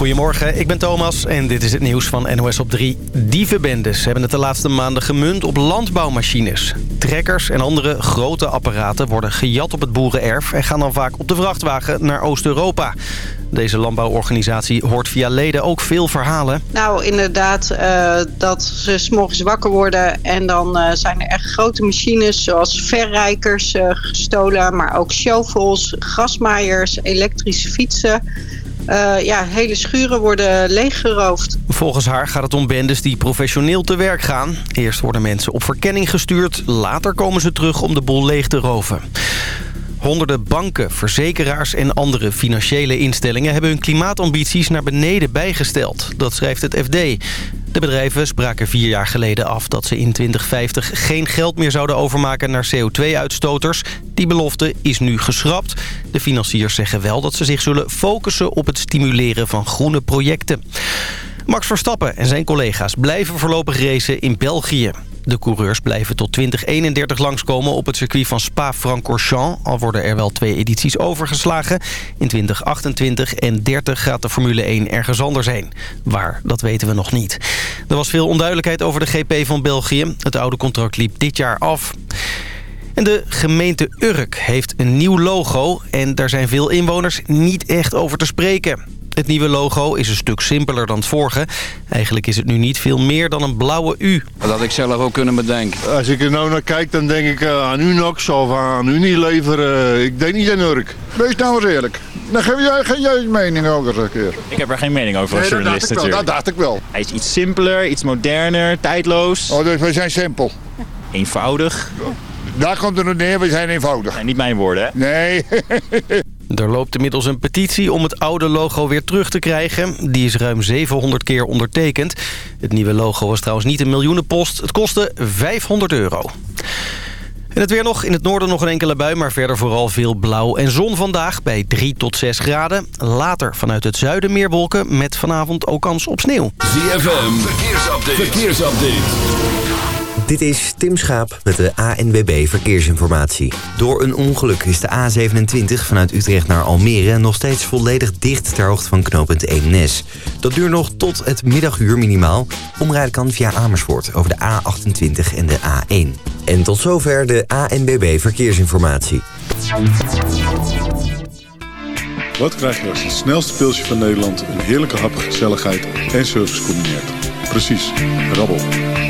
Goedemorgen, ik ben Thomas en dit is het nieuws van NOS op 3. Dievenbendes hebben het de laatste maanden gemunt op landbouwmachines. Trekkers en andere grote apparaten worden gejat op het boerenerf... en gaan dan vaak op de vrachtwagen naar Oost-Europa. Deze landbouworganisatie hoort via leden ook veel verhalen. Nou, inderdaad, uh, dat ze s'morgens wakker worden... en dan uh, zijn er echt grote machines zoals verrijkers uh, gestolen... maar ook shovels, grasmaaiers, elektrische fietsen... Uh, ja, hele schuren worden leeggeroofd. Volgens haar gaat het om bendes die professioneel te werk gaan. Eerst worden mensen op verkenning gestuurd. Later komen ze terug om de boel leeg te roven. Honderden banken, verzekeraars en andere financiële instellingen... hebben hun klimaatambities naar beneden bijgesteld. Dat schrijft het FD. De bedrijven spraken vier jaar geleden af dat ze in 2050 geen geld meer zouden overmaken naar CO2-uitstoters. Die belofte is nu geschrapt. De financiers zeggen wel dat ze zich zullen focussen op het stimuleren van groene projecten. Max Verstappen en zijn collega's blijven voorlopig racen in België. De coureurs blijven tot 2031 langskomen op het circuit van Spa-Francorchamps. Al worden er wel twee edities overgeslagen. In 2028 en 30 gaat de Formule 1 ergens anders heen. Waar, dat weten we nog niet. Er was veel onduidelijkheid over de GP van België. Het oude contract liep dit jaar af. En de gemeente Urk heeft een nieuw logo en daar zijn veel inwoners niet echt over te spreken. Het nieuwe logo is een stuk simpeler dan het vorige. Eigenlijk is het nu niet veel meer dan een blauwe U. Dat had ik zelf ook kunnen bedenken. Als ik er nou naar kijk, dan denk ik uh, aan Unox of aan Unilever. Uh, ik denk niet aan Urk. Wees nou eens eerlijk. Dan geef jij, geen jij mening over een keer. Ik heb er geen mening over als nee, journalist dat natuurlijk. Dat dacht ik wel. Hij is iets simpeler, iets moderner, tijdloos. Oh, dus wij zijn simpel. Eenvoudig. Daar komt het nog neer, we zijn eenvoudig. En niet mijn woorden, hè? Nee. Er loopt inmiddels een petitie om het oude logo weer terug te krijgen. Die is ruim 700 keer ondertekend. Het nieuwe logo was trouwens niet een miljoenenpost. Het kostte 500 euro. En het weer nog. In het noorden nog een enkele bui, maar verder vooral veel blauw en zon vandaag bij 3 tot 6 graden. Later vanuit het zuiden meer wolken met vanavond ook kans op sneeuw. ZFM, verkeersupdate. verkeersupdate. Dit is Tim Schaap met de ANWB Verkeersinformatie. Door een ongeluk is de A27 vanuit Utrecht naar Almere... nog steeds volledig dicht ter hoogte van knooppunt Eemnes. Dat duurt nog tot het middaguur minimaal. Omrijden kan via Amersfoort over de A28 en de A1. En tot zover de ANWB Verkeersinformatie. Wat krijg je als het snelste pilsje van Nederland... een heerlijke hap, gezelligheid en service combineert? Precies, rabbel.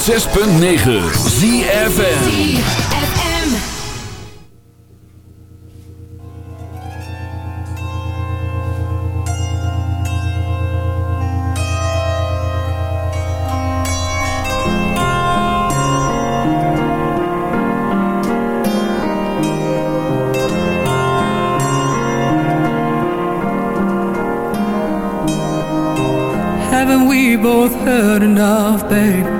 106.9 ZFN both heard enough, babe.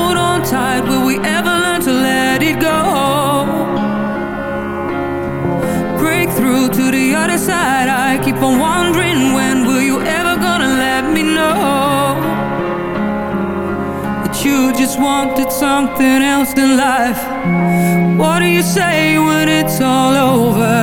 just wanted something else than life What do you say when it's all over?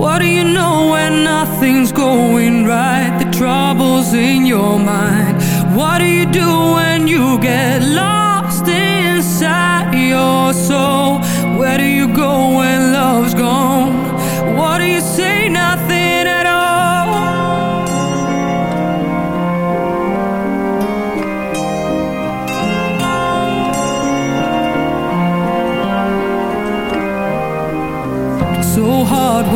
What do you know when nothing's going right? The trouble's in your mind What do you do when you get lost inside your soul?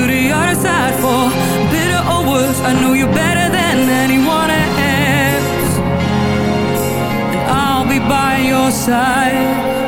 to the other side for bitter or worse I know you better than anyone else and I'll be by your side.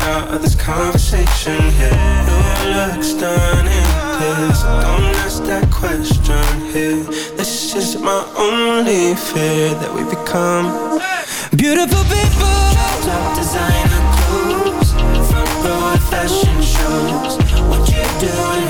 out of this conversation here. Your looks stunning, please don't ask that question here. This is my only fear that we become beautiful people. Top designer clothes, front row fashion shows. What you doing?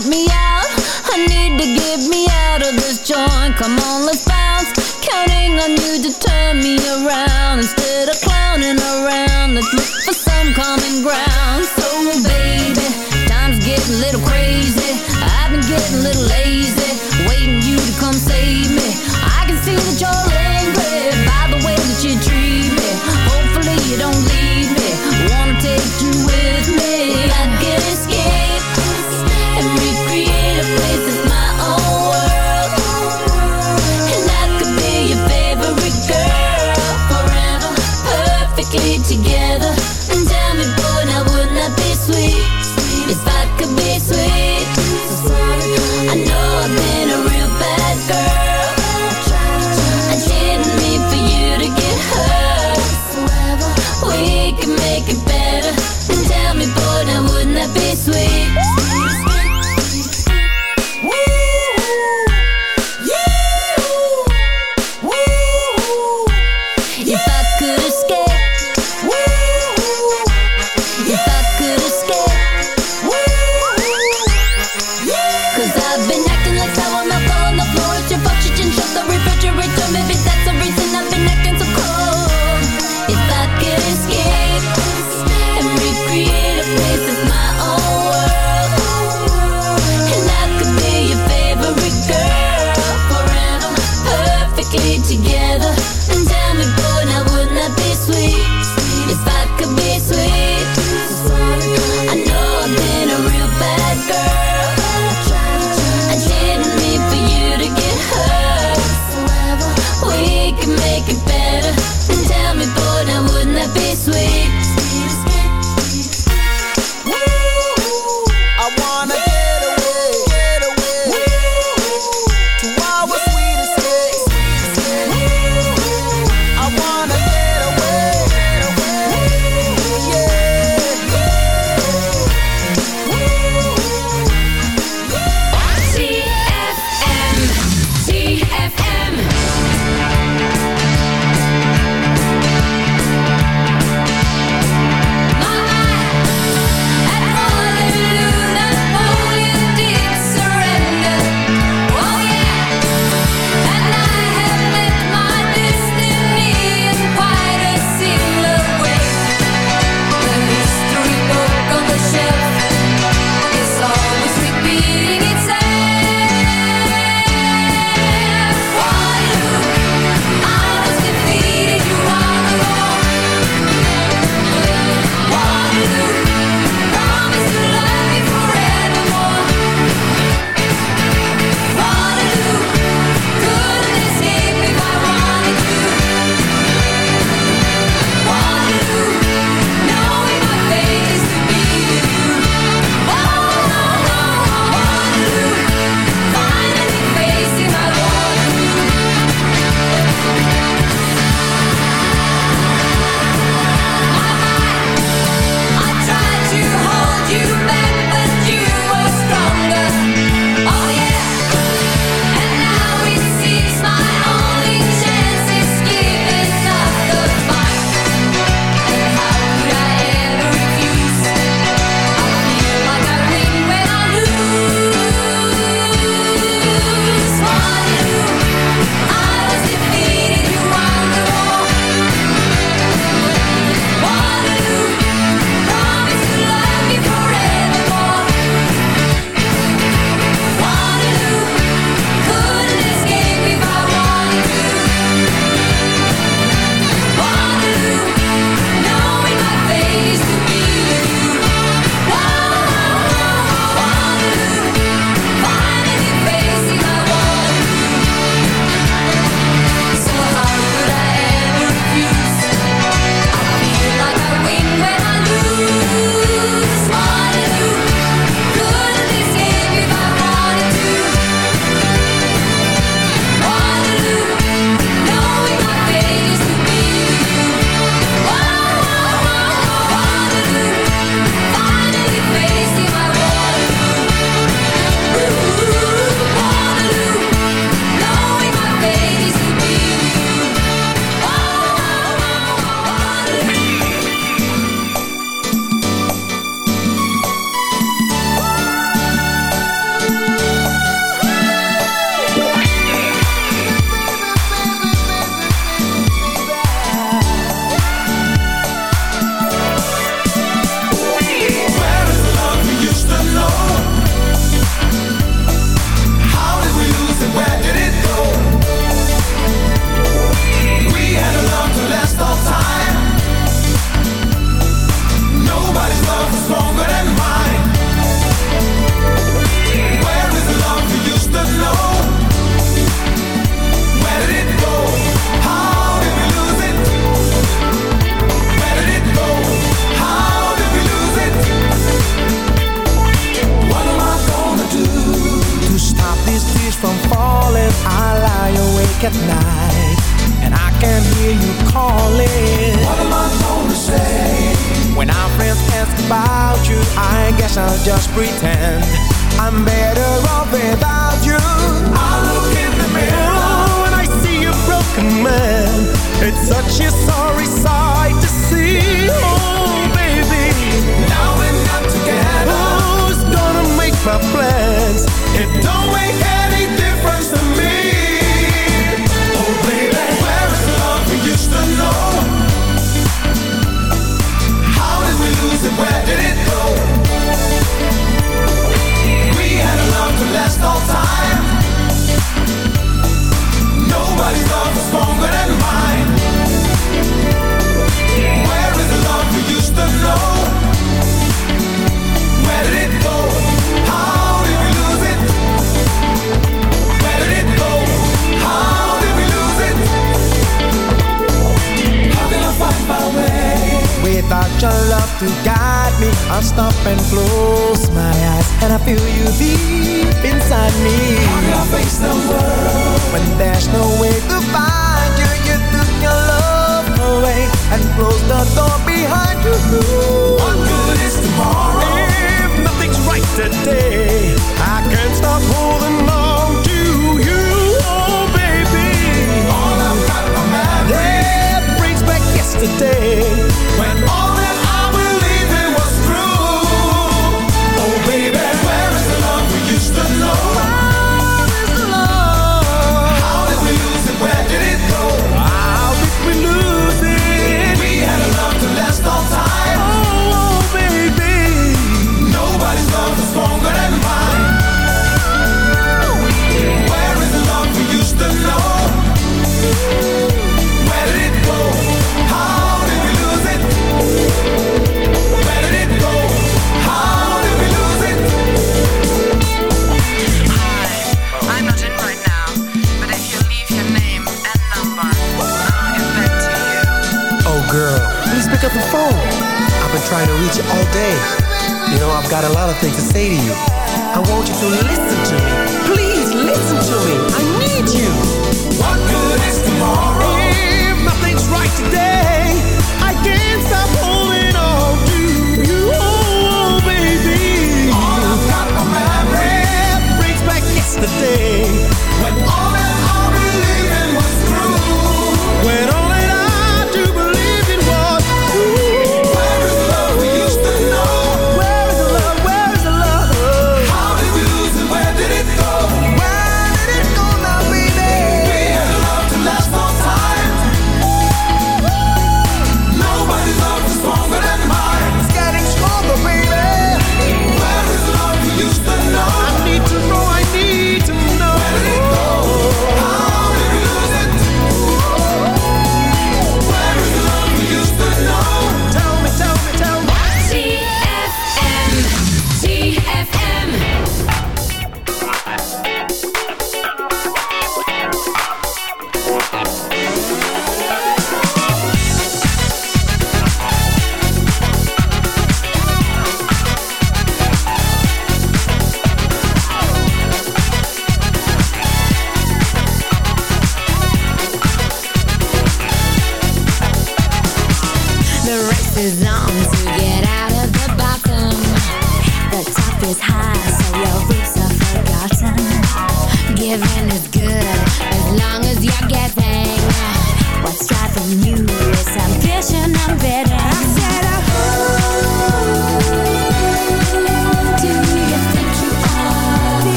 help me out. I need to get me out of this joint. Come on, let's bounce. Counting on you to turn me around. Instead of clowning around, let's look for